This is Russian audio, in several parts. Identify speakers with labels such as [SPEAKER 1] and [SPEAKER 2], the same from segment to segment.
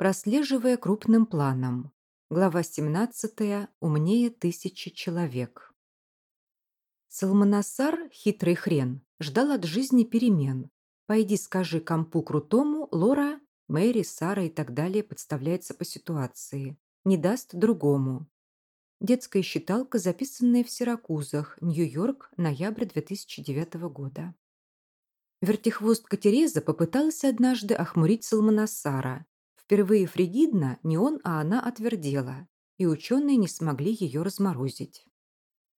[SPEAKER 1] Прослеживая крупным планом. Глава 17. Умнее тысячи человек. Салманасар, хитрый хрен, ждал от жизни перемен. Пойди скажи компу крутому, Лора, Мэри, Сара и так далее подставляется по ситуации. Не даст другому. Детская считалка, записанная в Сиракузах, Нью-Йорк, ноябрь 2009 года. Вертихвостка Тереза попыталась однажды охмурить Салманасара. Впервые фригидно не он, а она отвердела, и ученые не смогли ее разморозить.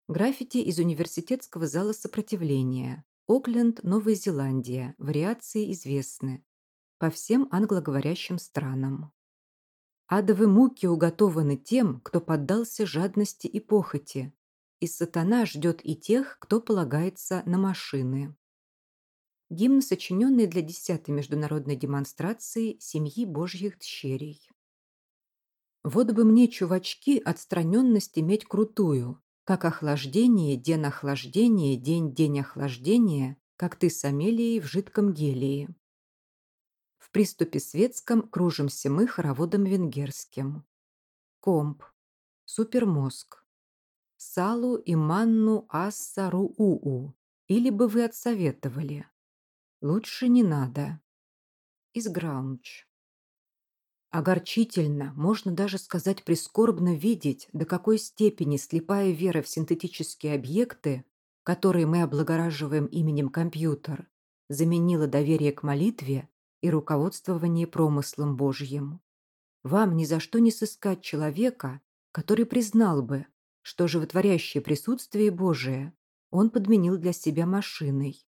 [SPEAKER 1] Граффити из университетского зала сопротивления. Окленд, Новая Зеландия. Вариации известны. По всем англоговорящим странам. Адовы муки уготованы тем, кто поддался жадности и похоти, и сатана ждет и тех, кто полагается на машины. Гимн, сочиненный для 10-й международной демонстрации семьи Божьих тщерей. Вот бы мне, чувачки, отстраненность иметь крутую, как охлаждение, день охлаждения, день-день охлаждения, как ты с Амелией в жидком гелии приступе светском кружимся мы хороводом венгерским. Комп. Супермозг. Салу и манну асса руу. Или бы вы отсоветовали. Лучше не надо. Из Граунч. Огорчительно, можно даже сказать прискорбно видеть, до какой степени слепая вера в синтетические объекты, которые мы облагораживаем именем компьютер, заменила доверие к молитве и руководствование промыслом Божьим. Вам ни за что не сыскать человека, который признал бы, что животворящее присутствие Божие он подменил для себя машиной.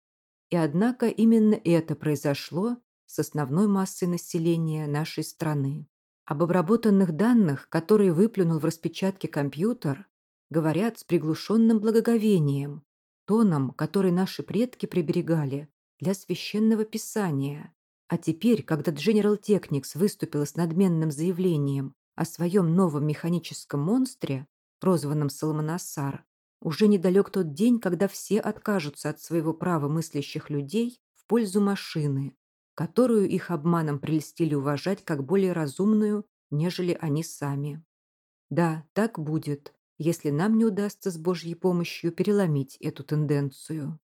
[SPEAKER 1] И однако именно это произошло с основной массой населения нашей страны. Об обработанных данных, которые выплюнул в распечатке компьютер, говорят с приглушенным благоговением, тоном, который наши предки приберегали для священного писания. А теперь, когда General Technics выступила с надменным заявлением о своем новом механическом монстре, прозванном Соломонасар, уже недалек тот день, когда все откажутся от своего права мыслящих людей в пользу машины, которую их обманом прельстили уважать как более разумную, нежели они сами. Да, так будет, если нам не удастся с Божьей помощью переломить эту тенденцию.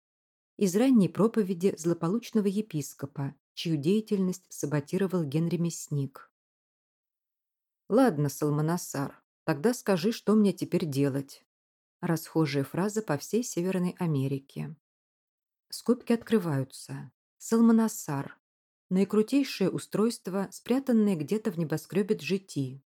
[SPEAKER 1] Из ранней проповеди злополучного епископа, чью деятельность саботировал Генри Мясник. «Ладно, Салманасар, тогда скажи, что мне теперь делать?» Расхожая фраза по всей Северной Америке. Скобки открываются. Салманасар. Наикрутейшее устройство, спрятанное где-то в небоскребе Джити.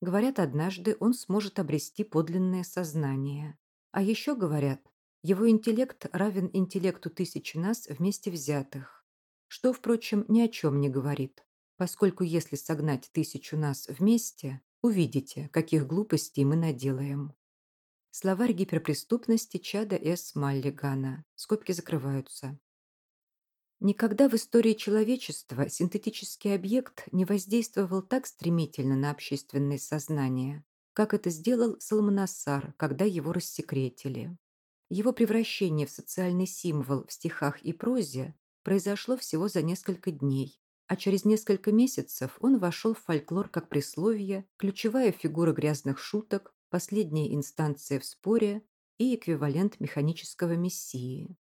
[SPEAKER 1] Говорят, однажды он сможет обрести подлинное сознание. А еще говорят, его интеллект равен интеллекту тысячи нас вместе взятых что, впрочем, ни о чем не говорит, поскольку если согнать тысячу нас вместе, увидите, каких глупостей мы наделаем. Словарь гиперпреступности Чада С. Маллигана. Скобки закрываются. Никогда в истории человечества синтетический объект не воздействовал так стремительно на общественное сознание, как это сделал Салманасар, когда его рассекретили. Его превращение в социальный символ в стихах и прозе произошло всего за несколько дней, а через несколько месяцев он вошел в фольклор как присловие, ключевая фигура грязных шуток, последняя инстанция в споре и эквивалент механического мессии.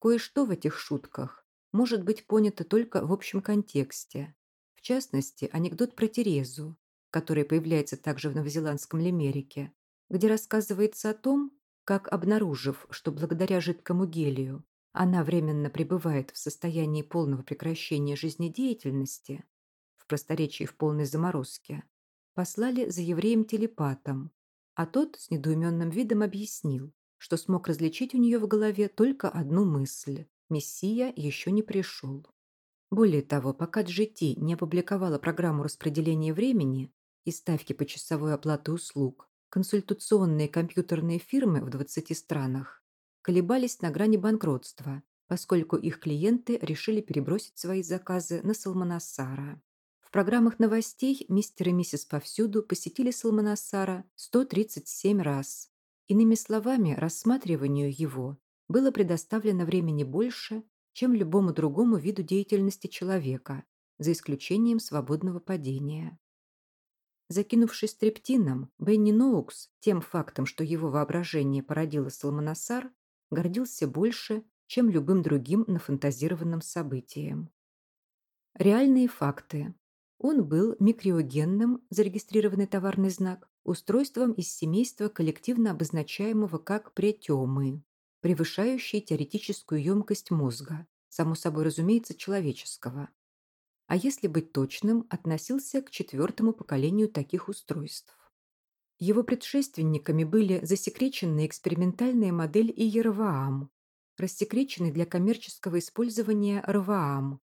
[SPEAKER 1] Кое-что в этих шутках может быть понято только в общем контексте. В частности, анекдот про Терезу, который появляется также в новозеландском лимерике, где рассказывается о том, как, обнаружив, что благодаря жидкому гелию она временно пребывает в состоянии полного прекращения жизнедеятельности, в просторечии в полной заморозке, послали за евреем-телепатом, а тот с недоуменным видом объяснил, что смог различить у нее в голове только одну мысль – Мессия еще не пришел. Более того, пока GT не опубликовала программу распределения времени и ставки по часовой оплаты услуг, консультационные компьютерные фирмы в 20 странах колебались на грани банкротства, поскольку их клиенты решили перебросить свои заказы на Салманасара. В программах новостей мистер и миссис повсюду посетили Салманасара 137 раз. Иными словами, рассматриванию его было предоставлено времени больше, чем любому другому виду деятельности человека, за исключением свободного падения. Закинувшись трептином, Бенни Ноукс тем фактом, что его воображение породило Салманасар, гордился больше, чем любым другим нафантазированным событием. Реальные факты. Он был микриогенным, зарегистрированный товарный знак, устройством из семейства коллективно обозначаемого как претемы, превышающий теоретическую емкость мозга, само собой разумеется, человеческого. А если быть точным, относился к четвертому поколению таких устройств. Его предшественниками были засекреченная экспериментальная модель ИЕРВААМ, рассекреченный для коммерческого использования РВААМ,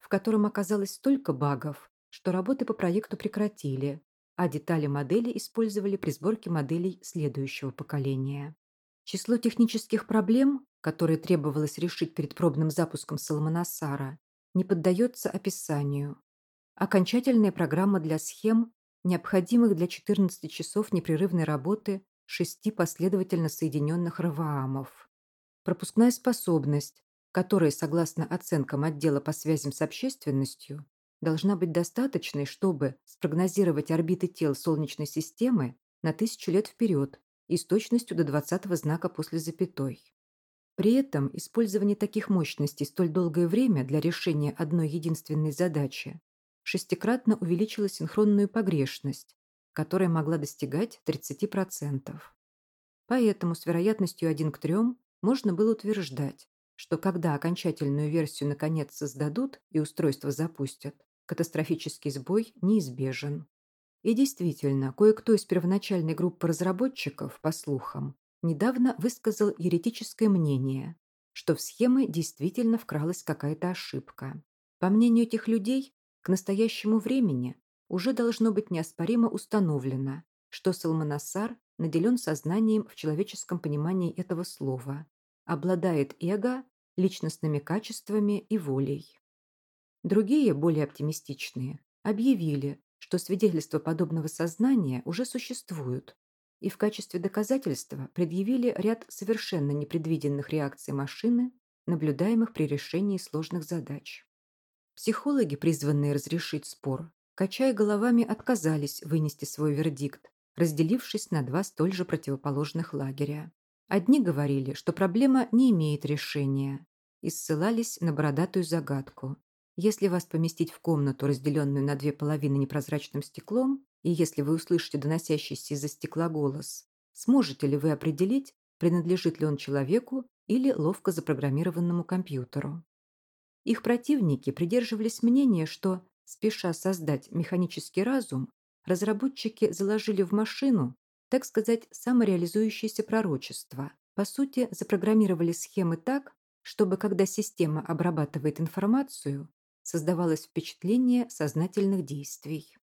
[SPEAKER 1] в котором оказалось столько багов, что работы по проекту прекратили, а детали модели использовали при сборке моделей следующего поколения. Число технических проблем, которые требовалось решить перед пробным запуском Соломонасара, не поддается описанию. Окончательная программа для схем, необходимых для 14 часов непрерывной работы шести последовательно соединенных РВАМов. Пропускная способность, которая, согласно оценкам отдела по связям с общественностью, должна быть достаточной, чтобы спрогнозировать орбиты тел Солнечной системы на тысячу лет вперед и с точностью до 20 знака после запятой. При этом использование таких мощностей столь долгое время для решения одной единственной задачи шестикратно увеличило синхронную погрешность, которая могла достигать 30%. Поэтому с вероятностью 1 к 3 можно было утверждать, что когда окончательную версию наконец создадут и устройство запустят, катастрофический сбой неизбежен. И действительно, кое-кто из первоначальной группы разработчиков, по слухам, недавно высказал еретическое мнение, что в схемы действительно вкралась какая-то ошибка. По мнению этих людей, к настоящему времени уже должно быть неоспоримо установлено, что Салманасар наделен сознанием в человеческом понимании этого слова обладает эго, личностными качествами и волей. Другие, более оптимистичные, объявили, что свидетельства подобного сознания уже существуют, и в качестве доказательства предъявили ряд совершенно непредвиденных реакций машины, наблюдаемых при решении сложных задач. Психологи, призванные разрешить спор, качая головами, отказались вынести свой вердикт, разделившись на два столь же противоположных лагеря. Одни говорили, что проблема не имеет решения, и ссылались на бородатую загадку. Если вас поместить в комнату, разделенную на две половины непрозрачным стеклом, и если вы услышите доносящийся из-за стекла голос, сможете ли вы определить, принадлежит ли он человеку или ловко запрограммированному компьютеру? Их противники придерживались мнения, что, спеша создать механический разум, разработчики заложили в машину так сказать, самореализующееся пророчество. По сути, запрограммировали схемы так, чтобы, когда система обрабатывает информацию, создавалось впечатление сознательных действий.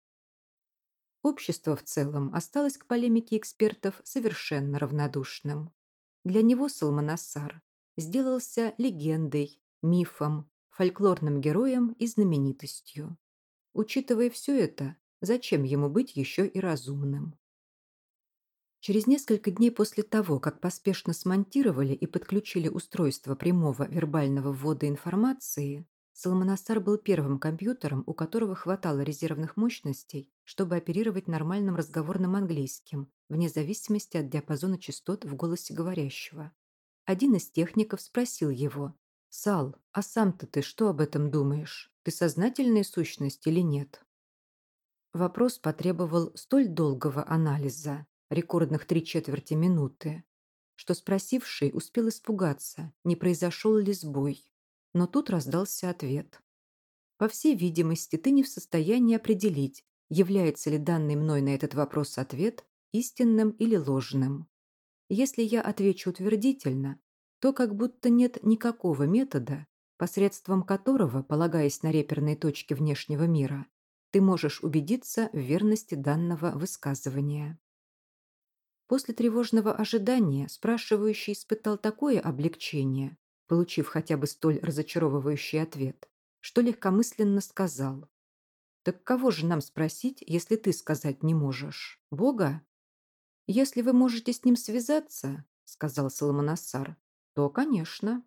[SPEAKER 1] Общество в целом осталось к полемике экспертов совершенно равнодушным. Для него Салманасар сделался легендой, мифом, фольклорным героем и знаменитостью. Учитывая все это, зачем ему быть еще и разумным? Через несколько дней после того, как поспешно смонтировали и подключили устройство прямого вербального ввода информации, Соломонастар был первым компьютером, у которого хватало резервных мощностей, чтобы оперировать нормальным разговорным английским, вне зависимости от диапазона частот в голосе говорящего. Один из техников спросил его, «Сал, а сам-то ты что об этом думаешь? Ты сознательная сущность или нет?» Вопрос потребовал столь долгого анализа, рекордных три четверти минуты, что спросивший успел испугаться, не произошел ли сбой. Но тут раздался ответ. По всей видимости, ты не в состоянии определить, является ли данный мной на этот вопрос ответ истинным или ложным. Если я отвечу утвердительно, то как будто нет никакого метода, посредством которого, полагаясь на реперные точки внешнего мира, ты можешь убедиться в верности данного высказывания. После тревожного ожидания спрашивающий испытал такое облегчение, получив хотя бы столь разочаровывающий ответ, что легкомысленно сказал. «Так кого же нам спросить, если ты сказать не можешь? Бога?» «Если вы можете с ним связаться, — сказал Соломонасар, — то, конечно».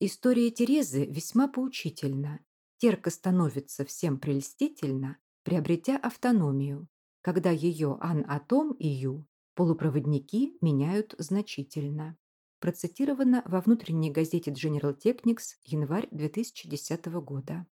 [SPEAKER 1] История Терезы весьма поучительна. Терка становится всем прельстительна, приобретя автономию, когда ее ан-атом и ю полупроводники меняют значительно. Процитировано во внутренней газете General Technics январь 2010 года.